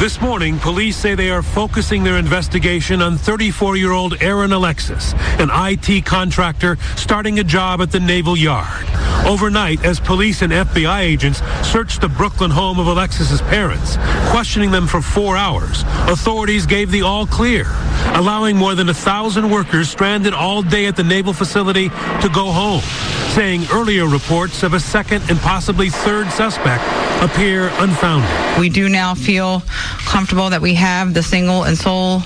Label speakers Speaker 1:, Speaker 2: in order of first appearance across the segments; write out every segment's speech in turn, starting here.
Speaker 1: This morning, police say they are focusing their investigation on 34-year-old Aaron Alexis, an IT contractor starting a job at the Naval Yard. Overnight, as police and FBI agents searched the Brooklyn home of Alexis's parents, questioning them for four hours, authorities gave the all clear, allowing more than a thousand workers stranded all day at the naval facility to go home, saying earlier reports of a second and possibly third suspect appear unfounded.
Speaker 2: We do now feel comfortable that we have the single and sole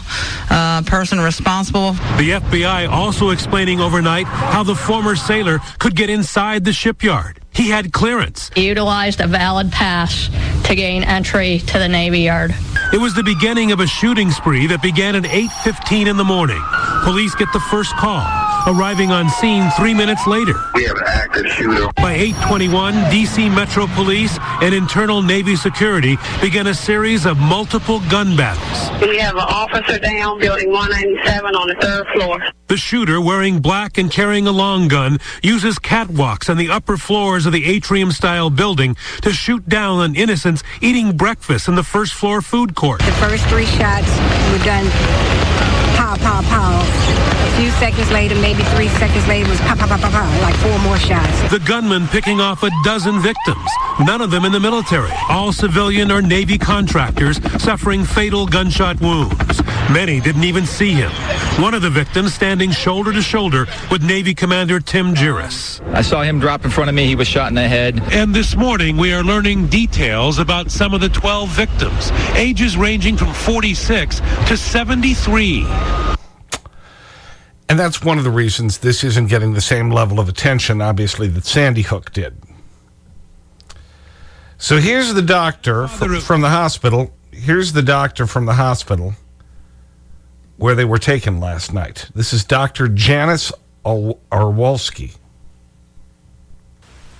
Speaker 2: uh, person responsible.
Speaker 1: The FBI also explaining overnight how the former sailor could get inside the shipyard. He had clearance.
Speaker 3: He utilized a valid pass to gain entry to the Navy Yard.
Speaker 1: It was the beginning of a shooting spree that began at 8.15 in the morning. Police get the first call, arriving on scene three minutes later.
Speaker 4: We have an active shooter.
Speaker 1: By 821, D.C. Metro Police and internal Navy security began a series of multiple gun battles.
Speaker 5: We have an officer down, building 197 on the third floor.
Speaker 1: The shooter, wearing black and carrying a long gun, uses catwalks on the upper floors of the atrium-style building to shoot down on innocents eating breakfast in the first floor food court.
Speaker 6: The first three shots were done pow, pow, pow. A few seconds later, maybe three seconds later, was pow, pow, pow, pow, pow, like four more shots.
Speaker 1: The gunman picking off a dozen victims, none of them in the military, all civilian or Navy contractors suffering fatal gunshot wounds. Many didn't even see him. One of the victims standing shoulder to shoulder with Navy Commander Tim Jirus.
Speaker 7: I saw him drop in front of me. He was shot in the head.
Speaker 1: And this morning, we are learning details about some of the 12 victims, ages ranging from 46 to 73.
Speaker 8: And that's one of the reasons this isn't getting the same level of attention, obviously, that Sandy Hook did. So here's the doctor from, from the hospital. Here's the doctor from the hospital where they were taken last night. This is Dr. Janis Orlowski.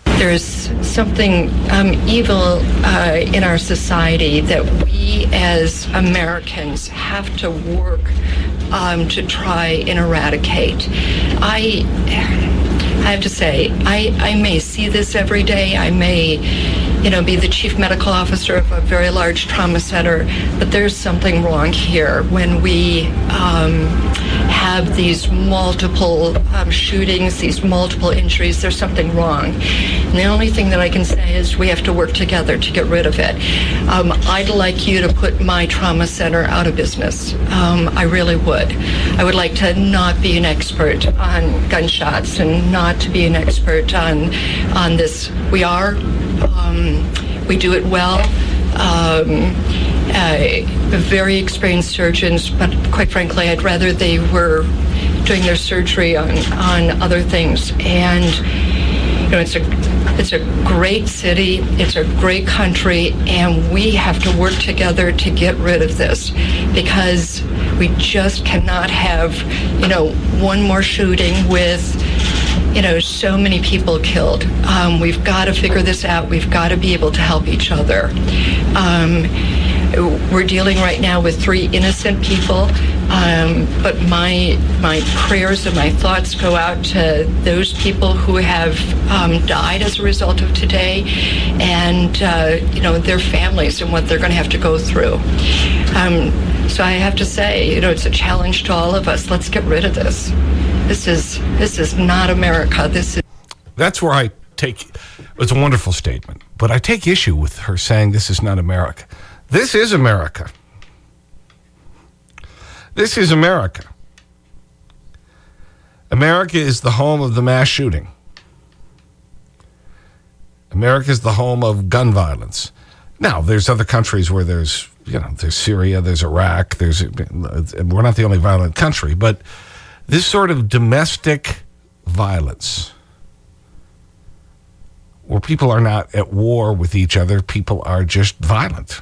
Speaker 9: There's something um, evil uh, in our society that we as Americans have to work um, to try and eradicate. I, I have to say, I, I may see this every day. I may, you know, be the chief medical officer of a very large trauma center, but there's something wrong here when we um, have these multiple um, shootings, these multiple injuries. There's something wrong. And the only thing that I can say is we have to work together to get rid of it. Um, I'd like you to put my trauma center out of business. Um, I really would. I would like to not be an expert on gunshots and not to be an expert on on this. We are. Um, we do it well. Um, uh, very experienced surgeons, but quite frankly, I'd rather they were doing their surgery on, on other things. And you know, it's a it's a great city, it's a great country, and we have to work together to get rid of this because we just cannot have, you know, one more shooting with you know, so many people killed. Um, we've got to figure this out. We've got to be able to help each other. Um, we're dealing right now with three innocent people, um, but my my prayers and my thoughts go out to those people who have um, died as a result of today, and uh, you know their families and what they're going to have to go through. Um, so I have to say, you know, it's a challenge to all of us. Let's get rid of this. This is this is not America. This is.
Speaker 8: That's where I take. It's a wonderful statement, but I take issue with her saying this is not America. This is America. This is America. America is the home of the mass shooting. America is the home of gun violence. Now, there's other countries where there's, you know, there's Syria, there's Iraq, there's, we're not the only violent country, but this sort of domestic violence where people are not at war with each other, people are just violent.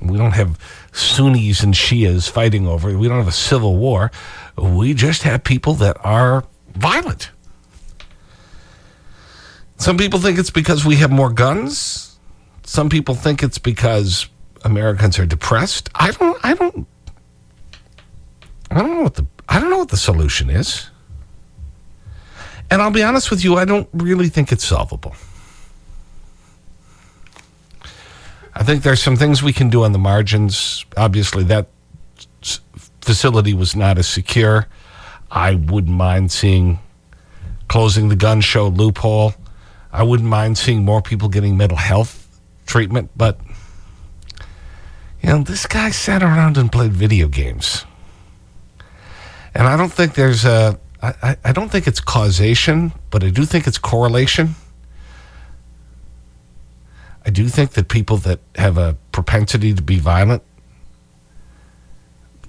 Speaker 8: We don't have Sunnis and Shias fighting over. We don't have a civil war. We just have people that are violent. Some people think it's because we have more guns. Some people think it's because Americans are depressed. I don't, I don't, I don't know what the, I don't know what the solution is. And I'll be honest with you, I don't really think it's solvable. I think there's some things we can do on the margins. Obviously, that facility was not as secure. I wouldn't mind seeing closing the gun show loophole. I wouldn't mind seeing more people getting mental health treatment, but, you know, this guy sat around and played video games. And I don't think there's a, I, I don't think it's causation, but I do think it's correlation. I do think that people that have a propensity to be violent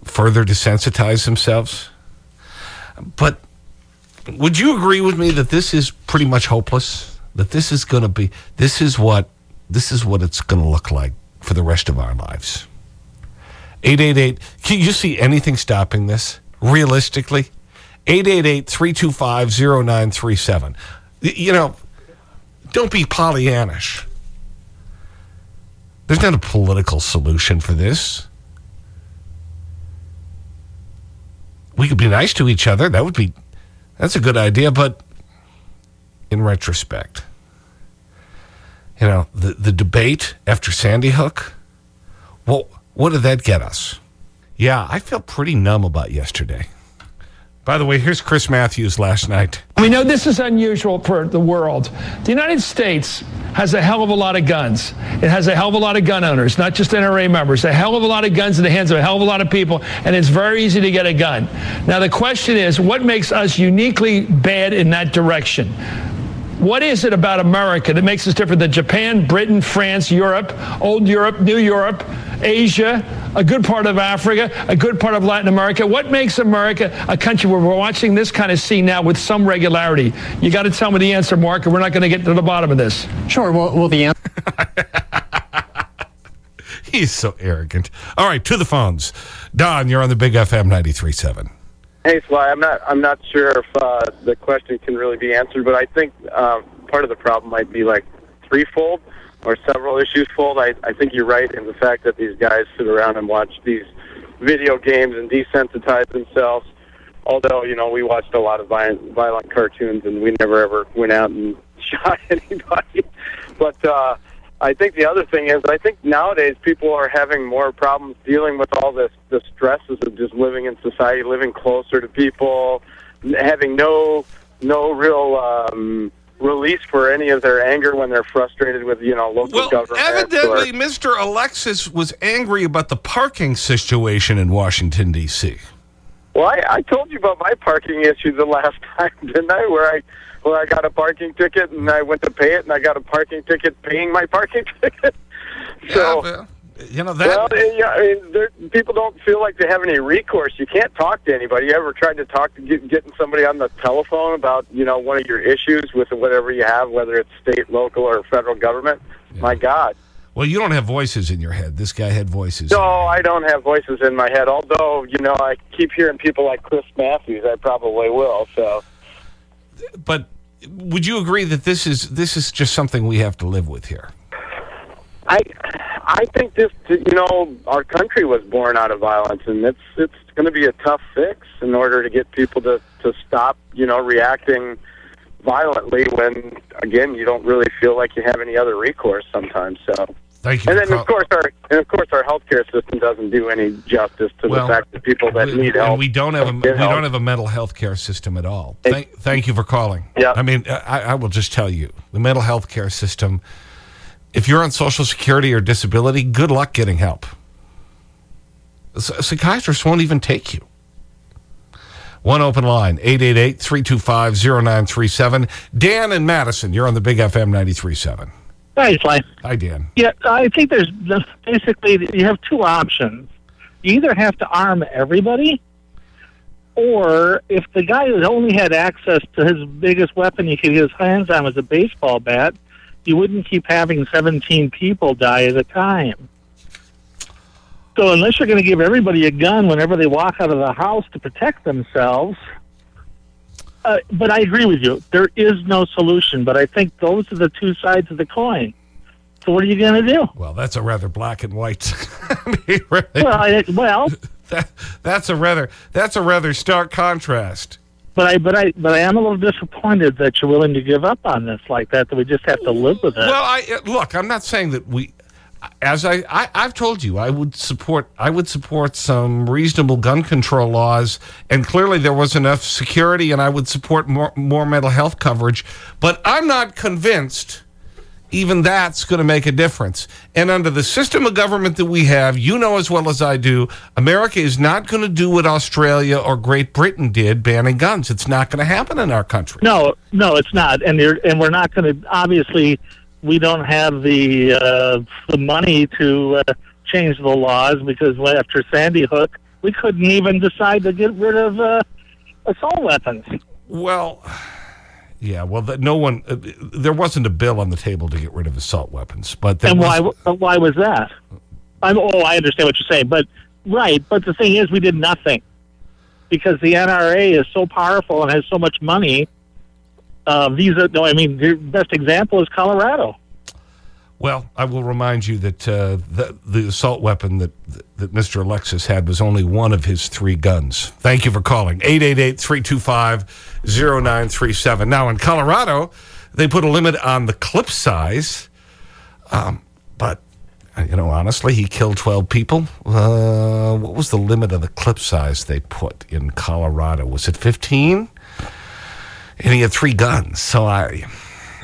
Speaker 8: further desensitize themselves. But would you agree with me that this is pretty much hopeless? That this is going to be, this is what, this is what it's going to look like for the rest of our lives. 888, can you see anything stopping this realistically? 888 325 0937. You know, don't be Pollyannish. There's not a political solution for this. We could be nice to each other. That would be, that's a good idea. But in retrospect, you know, the, the debate after Sandy Hook, well, what did that get us? Yeah, I feel pretty numb about yesterday. By the way, here's Chris Matthews last night.
Speaker 4: We know this is unusual for the world. The United States has a hell of a lot of guns. It has a hell of a lot of gun owners, not just NRA members, a hell of a lot of guns in the hands of a hell of a lot of people, and it's very easy to get a gun. Now, the question is what makes us uniquely bad in that direction? What is it about America that makes us different than Japan, Britain, France, Europe, old Europe, new Europe, Asia, a good part of Africa, a good part of Latin America? What makes America a country where we're watching this kind of scene now with some regularity? You got to tell me the answer, Mark, and we're not going to get to the bottom of this.
Speaker 10: Sure. Well, well the answer.
Speaker 8: He's so arrogant. All right, to the phones. Don, you're on the Big FM 93.7.
Speaker 11: Hey, Sly, I'm not, I'm not sure if uh, the question can really be answered, but I think uh, part of the problem might be like threefold or several issues fold. I, I think you're right in the fact that these guys sit around and watch these video games and desensitize themselves. Although, you know, we watched a lot of violent, violent cartoons and we never ever went out and shot anybody. But uh, I think the other thing is, I think nowadays people are having more problems dealing with all this the stresses of just living in society, living closer to people, having no no real um, release for any of their anger when they're frustrated with you know local
Speaker 8: well,
Speaker 11: government.
Speaker 8: Evidently, or, Mr. Alexis was angry about the parking situation in Washington D.C.
Speaker 11: Well, I, I told you about my parking issue the last time, didn't I? Where I where I got a parking ticket and I went to pay it and I got a parking ticket paying my parking ticket. so,
Speaker 8: yeah, you know that.
Speaker 11: Well, yeah, I mean, people don't feel like they have any recourse. You can't talk to anybody. You ever tried to talk to get, getting somebody on the telephone about you know one of your issues with whatever you have, whether it's state, local, or federal government? Yeah. My God.
Speaker 8: Well, you don't have voices in your head. This guy had voices.
Speaker 11: No, I don't have voices in my head. Although, you know, I keep hearing people like Chris Matthews. I probably will. So,
Speaker 8: but would you agree that this is this is just something we have to live with here?
Speaker 11: I I think this you know our country was born out of violence, and it's it's going to be a tough fix in order to get people to to stop you know reacting violently when again you don't really feel like you have any other recourse sometimes. So
Speaker 8: Thank you.
Speaker 11: And then, of course, our and of course our healthcare system doesn't do any justice to
Speaker 8: well,
Speaker 11: the fact that people that
Speaker 8: we,
Speaker 11: need help.
Speaker 8: we don't have a we
Speaker 11: help.
Speaker 8: don't have a mental health care system at all. Thank, thank you for calling.
Speaker 11: Yeah.
Speaker 8: I mean, I, I will just tell you, the mental health care system. If you're on Social Security or disability, good luck getting help. Psychiatrists won't even take you. One open line, 888-325-0937. Dan and Madison, you're on the Big FM 93.7.
Speaker 12: Hi, Sly.
Speaker 8: Hi, Dan.
Speaker 12: Yeah, I think there's basically, you have two options. You either have to arm everybody, or if the guy who only had access to his biggest weapon he could get his hands on was a baseball bat, you wouldn't keep having 17 people die at a time. So unless you're going to give everybody a gun whenever they walk out of the house to protect themselves, uh, but I agree with you. There is no solution, but I think those are the two sides of the coin. So what are you going to do?
Speaker 8: Well, that's a rather black and white. I mean, really,
Speaker 12: Well, I, well,
Speaker 8: that, that's a rather that's a rather stark contrast.
Speaker 12: But I, but I, but I am a little disappointed that you're willing to give up on this like that. That we just have to live with it.
Speaker 8: Well, I uh, look. I'm not saying that we. As I, I, I've told you, I would support. I would support some reasonable gun control laws, and clearly there was enough security, and I would support more, more mental health coverage. But I'm not convinced even that's going to make a difference. And under the system of government that we have, you know as well as I do, America is not going to do what Australia or Great Britain did, banning guns. It's not going to happen in our country.
Speaker 12: No, no, it's not, and and we're not going to. Obviously, we don't have the uh, the money to uh, change the laws because after Sandy Hook, we couldn't even decide to get rid of uh, assault weapons.
Speaker 8: Well, yeah, well, the, no one, uh, there wasn't a bill on the table to get rid of assault weapons. But
Speaker 12: And why? Why was that? I'm, oh, I understand what you're saying, but right. But the thing is, we did nothing because the NRA is so powerful and has so much money. Uh, Visa. No, I mean the best example is Colorado.
Speaker 8: Well, I will remind you that uh, the, the assault weapon that, that Mr. Alexis had was only one of his three guns. Thank you for calling. 888-325-0937. Now, in Colorado, they put a limit on the clip size. Um, but, uh, you know, honestly, he killed 12 people. Uh, what was the limit of the clip size they put in Colorado? Was it 15? And he had three guns. So I,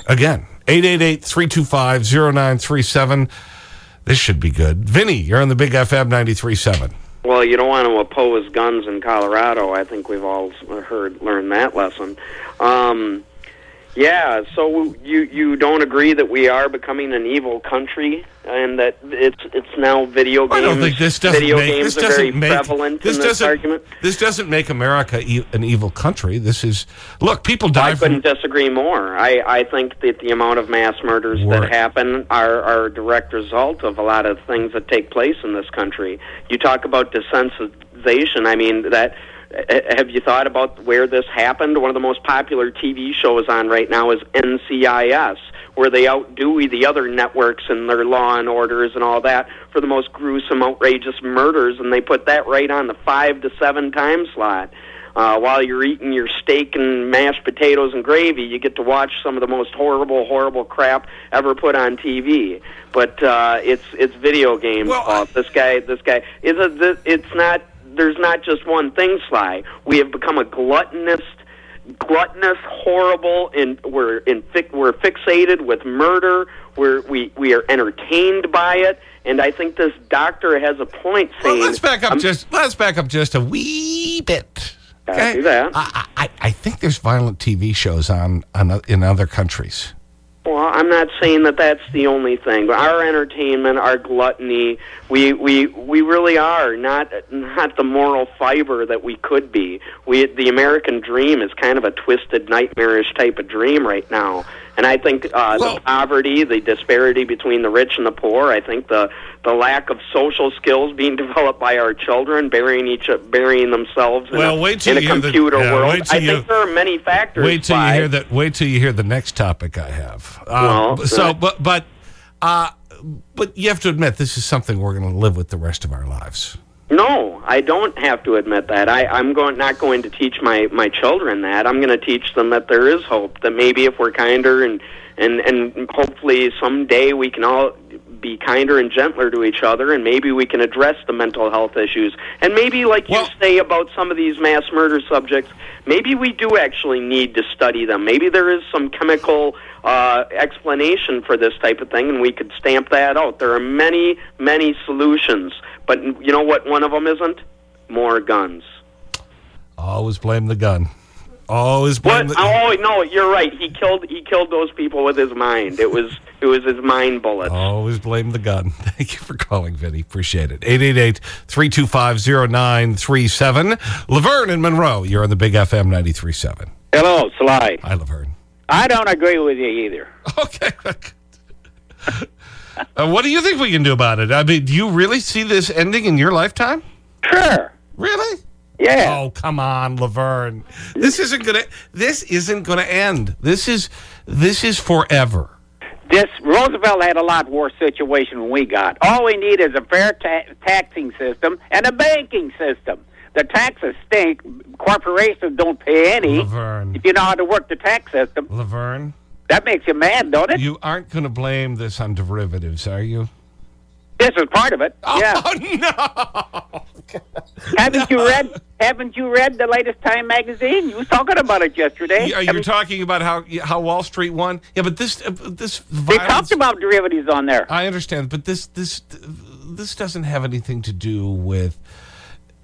Speaker 8: again, 888-325-0937. This should be good. Vinny, you're on the Big FM 93.7.
Speaker 10: Well, you don't want to oppose guns in Colorado. I think we've all heard learned that lesson. Um, yeah, so you you don't agree that we are becoming an evil country and that it's it's now video games.
Speaker 8: I don't think this doesn't
Speaker 10: video
Speaker 8: make,
Speaker 10: games
Speaker 8: this
Speaker 10: are very
Speaker 8: doesn't make,
Speaker 10: prevalent
Speaker 8: this
Speaker 10: in this
Speaker 8: doesn't,
Speaker 10: argument.
Speaker 8: This doesn't make America e an evil country. This is, look, people die
Speaker 10: I couldn't disagree more. I, I think that the amount of mass murders
Speaker 8: War.
Speaker 10: that happen are, are a direct result of a lot of things that take place in this country. You talk about desensitization. I mean, that have you thought about where this happened? One of the most popular TV shows on right now is NCIS, where they outdo the other networks and their law and orders and all that for the most gruesome, outrageous murders, and they put that right on the five to seven time slot. Uh, while you're eating your steak and mashed potatoes and gravy, you get to watch some of the most horrible, horrible crap ever put on TV. But uh, it's it's video games. Well, this guy, this guy is a. This, it's not. There's not just one thing, Sly. We have become a gluttonous, gluttonous, horrible, and we're in. We're fixated with murder. We're we we are entertained by it. And I think this doctor has a point
Speaker 8: well,
Speaker 10: saying.
Speaker 8: let's back up just, let's back up just a wee bit.
Speaker 10: That.
Speaker 8: I, I, I think there's violent TV shows on, on in other countries.
Speaker 10: Well, I'm not saying that that's the only thing. But our entertainment, our gluttony, we we we really are not not the moral fiber that we could be. We the American dream is kind of a twisted, nightmarish type of dream right now. And I think uh, the poverty, the disparity between the rich and the poor. I think the the lack of social skills being developed by our children, burying each burying themselves in a,
Speaker 8: wait till
Speaker 10: in a
Speaker 8: hear the-
Speaker 10: computer
Speaker 8: yeah,
Speaker 10: world. I
Speaker 8: you-
Speaker 10: think there are many factors.
Speaker 8: Wait till you hear that. Wait till you hear the next topic I have. Um,
Speaker 10: Well,
Speaker 8: so,
Speaker 10: uh,
Speaker 8: but but uh, but you have to admit this is something we're going to live with the rest of our lives.
Speaker 10: No, I don't have to admit that. I, I'm going not going to teach my my children that. I'm going to teach them that there is hope. That maybe if we're kinder and and and hopefully someday we can all be kinder and gentler to each other, and maybe we can address the mental health issues. And maybe, like you say about some of these mass murder subjects, maybe we do actually need to study them. Maybe there is some chemical uh, explanation for this type of thing, and we could stamp that out. There are many, many solutions, but you know what? One of them isn't more guns.
Speaker 8: Always blame the gun. Always blame
Speaker 10: What?
Speaker 8: the.
Speaker 10: Oh no, you're right. He killed. He killed those people with his mind. It was. It was his mind bullets.
Speaker 8: Always blame the gun. Thank you for calling, Vinny. Appreciate it. 888 325 0937. Laverne and Monroe, you're on the Big FM 93.7.
Speaker 13: Hello, Sly.
Speaker 8: Hi, Laverne.
Speaker 13: I don't agree with you either.
Speaker 8: Okay. Uh, what do you think we can do about it? I mean, do you really see this ending in your lifetime?
Speaker 13: Sure.
Speaker 8: Really?
Speaker 13: Yeah.
Speaker 8: Oh, come on, Laverne. This isn't going to this isn't going to end. This is this is forever.
Speaker 13: this Roosevelt had a lot worse situation than we got. All we need is a fair ta- taxing system and a banking system. The taxes stink. Corporations don't pay any.
Speaker 8: Laverne.
Speaker 13: If you know how to work the tax system,
Speaker 8: Laverne.
Speaker 13: that makes you mad, don't it?
Speaker 8: You aren't going to blame this on derivatives, are you?
Speaker 13: This is part of it. yeah.
Speaker 8: Oh, no.
Speaker 13: haven't you read? Haven't you read the latest Time magazine? You was talking about it yesterday.
Speaker 8: Yeah, you're talking about how how Wall Street won. Yeah, but this uh, this
Speaker 13: they talked about derivatives on there.
Speaker 8: I understand, but this this this doesn't have anything to do with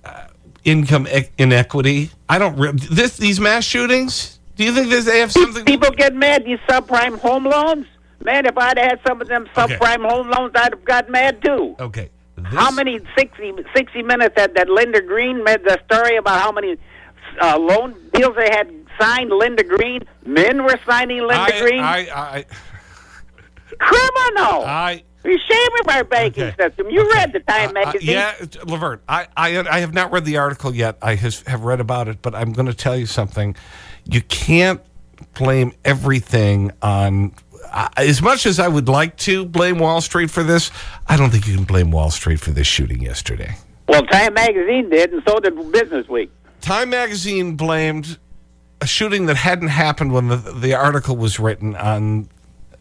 Speaker 8: uh, income e- inequity. I don't. Re this these mass shootings. Do you think this, they have something?
Speaker 13: People get mad. These subprime home loans. Man, if I'd had some of them subprime home loans, I'd have got mad too.
Speaker 8: Okay.
Speaker 13: How many 60, 60 minutes had that Linda Green made the story about how many uh, loan deals they had signed? Linda Green, men were signing Linda
Speaker 8: I,
Speaker 13: Green.
Speaker 8: I, I,
Speaker 13: Criminal.
Speaker 8: I.
Speaker 13: Shame of our banking system. You read the Time
Speaker 8: Uh,
Speaker 13: magazine.
Speaker 8: yeah, Laverne, I, I, I have not read the article yet. I has, have read about it, but I'm going to tell you something. You can't blame everything on. As much as I would like to blame Wall Street for this, I don't think you can blame Wall Street for this shooting yesterday.
Speaker 13: Well, Time magazine did, and so did Business Week.
Speaker 8: Time magazine blamed a shooting that hadn't happened when the, the article was written on.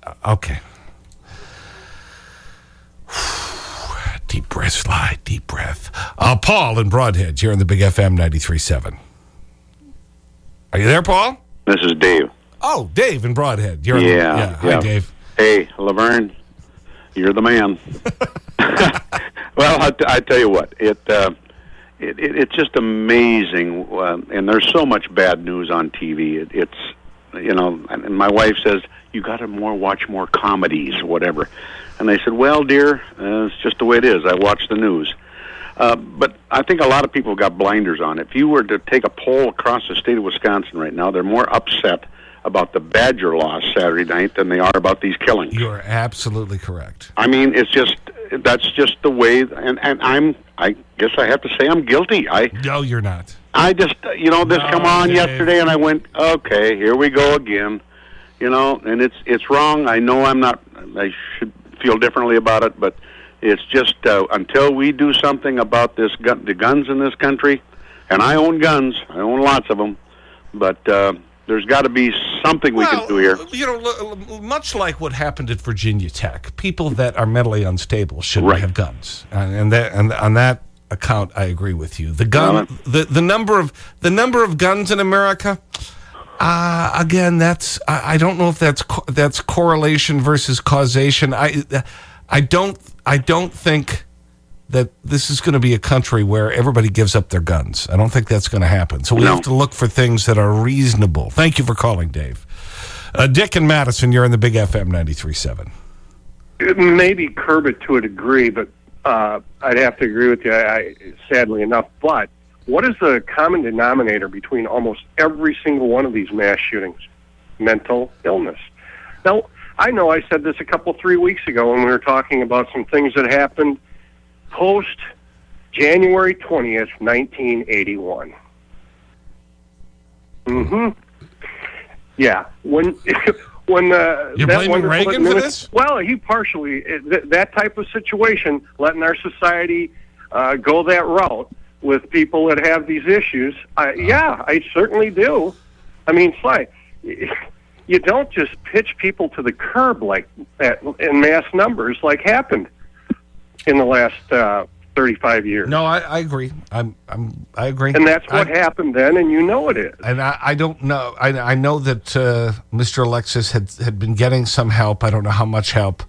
Speaker 8: uh, Okay. deep breath, slide, deep breath. Uh, Paul in Brodhead, here on the Big FM 93.7. Are you there, Paul?
Speaker 14: This is Dave.
Speaker 8: Oh, Dave in Brodhead. You're
Speaker 14: yeah,
Speaker 8: yeah. Hi,
Speaker 14: yeah.
Speaker 8: Dave.
Speaker 14: Hey, Laverne, you're the man. well, I, I tell you what, it, uh, it, it it's just amazing, uh, and there's so much bad news on TV. It, it's you know, and, and my wife says you got to more watch more comedies, or whatever. And I said, well, dear, uh, it's just the way it is. I watch the news. Uh, but I think a lot of people got blinders on. If you were to take a poll across the state of Wisconsin right now, they're more upset about the Badger loss Saturday night than they are about these killings.
Speaker 8: You're absolutely correct.
Speaker 14: I mean, it's just that's just the way, and and I'm I guess I have to say I'm guilty. I
Speaker 8: No, you're not.
Speaker 14: I just you know this
Speaker 8: No,
Speaker 14: come on
Speaker 8: Dave.
Speaker 14: yesterday, and I went okay, here we go again. You know, and it's it's wrong. I know I'm not. I should feel differently about it, but it's just uh, until we do something about this gun, the guns in this country, and I own guns. I own lots of them, but uh, there's got to be something we can do here.
Speaker 8: You know, much like what happened at Virginia Tech, people that are mentally unstable shouldn't have guns. And, and, that, and on that account, I agree with you. The gun, the, the, number, of, the number of guns in America, uh, again, that's, I, I don't know if that's, co that's correlation versus causation. I, I, don't, I don't think that this is going to be a country where everybody gives up their guns. I don't think that's going to happen. So we have to look for things that are reasonable. Thank you for calling, Dave. Uh, Dick and Madison, you're in the Big FM 93.7.
Speaker 15: maybe curb it to a degree, but uh, I'd have to agree with you. I, I, sadly enough, but what is the common denominator between almost every single one of these mass shootings? Mental illness. Now, I know I said this a couple three weeks ago when we were talking about some things that happened post January twentieth, nineteen eighty-one. Mm-hmm. Yeah, when when uh,
Speaker 8: You're
Speaker 15: that
Speaker 8: blaming Reagan for this?
Speaker 15: Well, he partially th- that type of situation, letting our society uh, go that route with people that have these issues. I, yeah, I certainly do. I mean, Sly, you don't just pitch people to the curb like that in mass numbers, like happened in the last uh, 35 years.
Speaker 8: No, I, I agree. I'm, I'm, I agree.
Speaker 15: And that's what
Speaker 8: I-
Speaker 15: happened then, and you know it is.
Speaker 8: And I, I don't know. I, I know that uh, Mr. Alexis had, had been getting some help. I don't know how much help,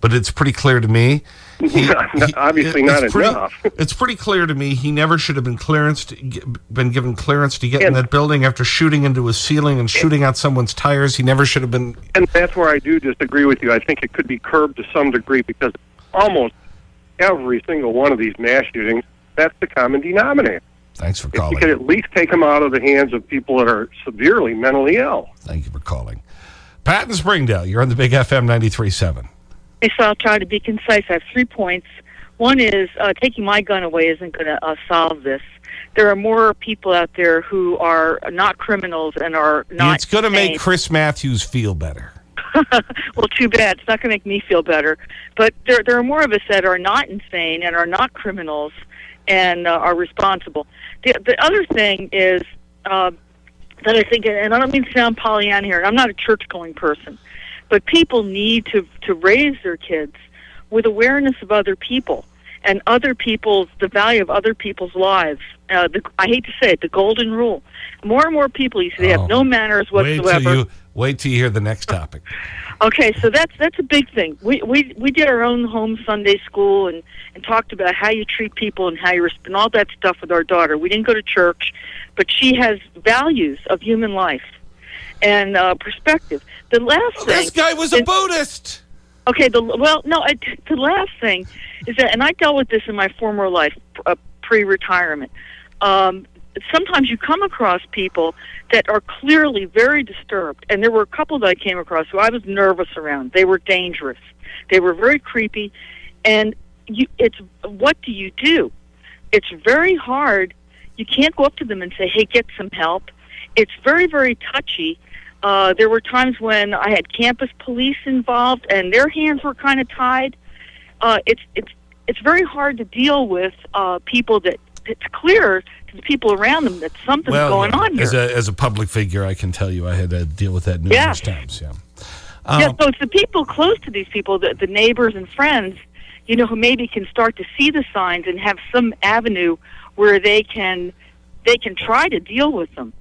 Speaker 8: but it's pretty clear to me. he-
Speaker 15: Obviously
Speaker 8: it-
Speaker 15: not
Speaker 8: it's pretty,
Speaker 15: enough.
Speaker 8: it's pretty clear to me he never should have been clearance to, been given clearance to get in that building after shooting into a ceiling and shooting out someone's tires. He never should have been.
Speaker 15: And that's where I do disagree with you. I think it could be curbed to some degree because almost every single one of these mass shootings, that's the common denominator.
Speaker 8: Thanks for calling.
Speaker 15: If you
Speaker 8: calling.
Speaker 15: could at least take them out of the hands of people that are severely mentally ill.
Speaker 8: Thank you for calling. Pat in Springdale, you're on the Big FM 93.7.
Speaker 16: Okay, so I'll try to be concise. I have three points. One is uh, taking my gun away isn't going to uh, solve this. There are more people out there who are not criminals and are not.
Speaker 8: It's going to make. Chris Matthews feel better.
Speaker 16: well, too bad. It's not going to make me feel better. But there, there are more of us that are not insane and are not criminals and uh, are responsible. The, the other thing is uh, that I think, and I don't mean to sound Pollyanna here, and I'm not a church going person, but people need to, to raise their kids with awareness of other people and other people's, the value of other people's lives. Uh, the, I hate to say it, the golden rule. More and more people, you see, they
Speaker 8: Oh.
Speaker 16: have no manners
Speaker 8: Wait
Speaker 16: whatsoever.
Speaker 8: till, you, wait till you hear the next topic.
Speaker 16: Okay, so that's that's a big thing. We we we did our own home Sunday school and and talked about how you treat people and how you and all that stuff with our daughter. We didn't go to church, but she has values of human life and uh, perspective. The last thing
Speaker 8: This guy was a Buddhist.
Speaker 16: Okay, the well, no, I, the last thing is that, and I dealt with this in my former life, uh, pre-retirement. Um, sometimes you come across people that are clearly very disturbed, and there were a couple that I came across who I was nervous around. They were dangerous. They were very creepy, and you, it's what do you do? It's very hard. You can't go up to them and say, "Hey, get some help." It's very, very touchy. Uh, there were times when I had campus police involved, and their hands were kind of tied. Uh, it's it's it's very hard to deal with uh, people that it's clear to the people around them that something's
Speaker 8: Well,
Speaker 16: going on here.
Speaker 8: As a, as a public figure, I can tell you I had to deal with that numerous times. Yeah.
Speaker 16: yeah,
Speaker 8: Um,
Speaker 16: so it's the people close to these people, the, the neighbors and friends, you know, who maybe can start to see the signs and have some avenue where they can they can try to deal with them.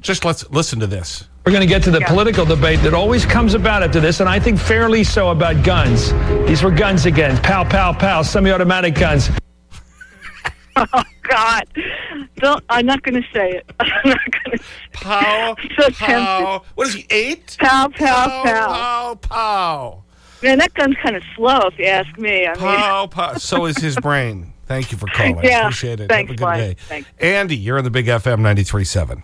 Speaker 8: Just let's listen to this.
Speaker 4: We're going to get to the political debate that always comes about after this, and I think fairly so about guns. These were guns again. Pow, pow, pow, semi-automatic guns.
Speaker 16: Oh God! Don't. I'm not going to say it. I'm not going to.
Speaker 8: Pow.
Speaker 16: so
Speaker 8: pow. What is he? Eight.
Speaker 16: Pow, pow,
Speaker 8: Pow,
Speaker 16: pow.
Speaker 8: pow, pow.
Speaker 16: Man, that gun's kind of slow, if you ask me. I mean,
Speaker 8: Pow, pow. So is his brain. Thank you for calling.
Speaker 16: Yeah.
Speaker 8: Appreciate it.
Speaker 16: Thanks,
Speaker 8: Have a good
Speaker 16: Mike.
Speaker 8: day.
Speaker 16: Thanks.
Speaker 8: Andy, you're on the Big FM 93.7.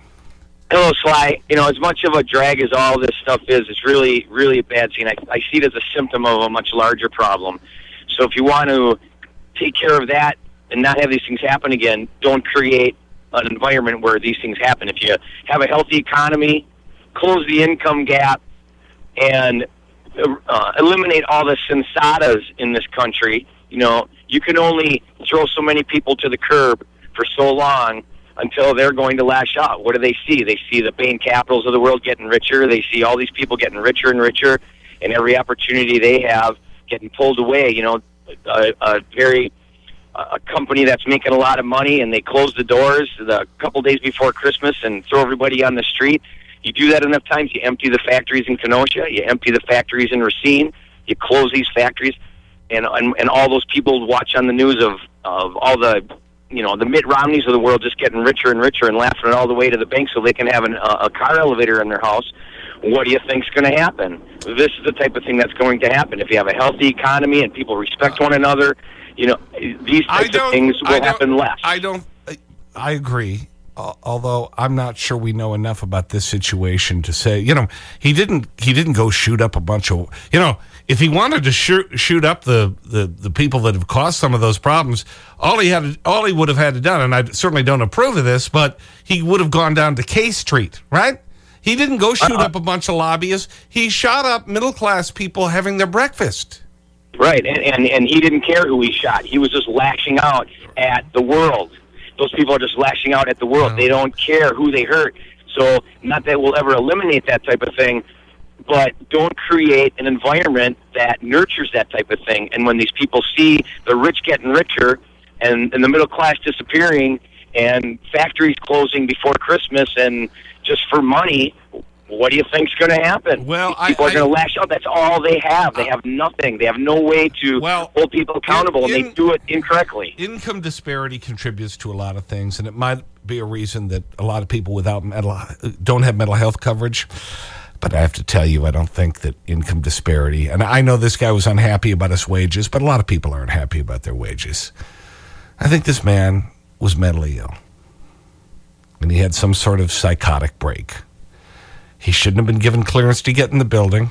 Speaker 17: Hello, Sly. You know, as much of a drag as all this stuff is, it's really, really a bad scene. I, I see it as a symptom of a much larger problem. So if you want to take care of that and not have these things happen again, don't create an environment where these things happen. If you have a healthy economy, close the income gap, and uh, eliminate all the Sensatas in this country, you know, you can only throw so many people to the curb for so long until they're going to lash out. What do they see? They see the Bain Capitals of the world getting richer. They see all these people getting richer and richer, and every opportunity they have getting pulled away. You know, a, a very a company that's making a lot of money, and they close the doors the couple days before Christmas and throw everybody on the street. You do that enough times, you empty the factories in Kenosha, you empty the factories in Racine, you close these factories, and and, and all those people watch on the news of of all the you know the Mitt Romneys of the world just getting richer and richer and laughing it all the way to the bank so they can have an, a, a car elevator in their house. What do you think's going to happen? This is the type of thing that's going to happen if you have a healthy economy and people respect one another. You know, these types of things will happen less.
Speaker 8: I don't. I- I agree. Although I'm not sure we know enough about this situation to say, you know, he didn't. He didn't go shoot up a bunch of, you know, if he wanted to shoot shoot up the the the people that have caused some of those problems, all he had, all he would have had to done, and I certainly don't approve of this, but he would have gone down to K Street, right? He didn't go shoot uh-uh. up a bunch of lobbyists. He shot up middle class people having their breakfast.
Speaker 17: Right, and, and and he didn't care who he shot. He was just lashing out at the world. Those people are just lashing out at the world. They don't care who they hurt. So, not that we'll ever eliminate that type of thing, but don't create an environment that nurtures that type of thing. And when these people see the rich getting richer and, and the middle class disappearing and factories closing before Christmas and just for money, what do you think's going to happen?
Speaker 8: Well,
Speaker 17: people
Speaker 8: I-
Speaker 17: are going to lash out. That's all they have. They have nothing. They have no way to hold people accountable, and they do it incorrectly.
Speaker 8: Income disparity contributes to a lot of things, and it might be a reason that a lot of people without mental don't have mental health coverage. But I have to tell you, I don't think that income disparity, and I know this guy was unhappy about his wages, but a lot of people aren't happy about their wages. I think this man was mentally ill, and he had some sort of psychotic break. He shouldn't have been given clearance to get in the building.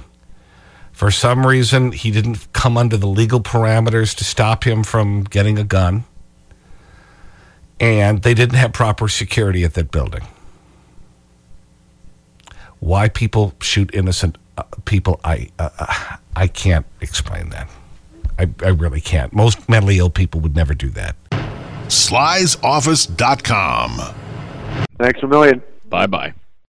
Speaker 8: For some reason, he didn't come under the legal parameters to stop him from getting a gun. And they didn't have proper security at that building. Why people shoot innocent uh, people, I, uh, I can't explain that. I, I really can't. Most mentally ill people would never do that.
Speaker 18: Sly'sOffice.com.
Speaker 11: Thanks a million.
Speaker 14: Bye bye.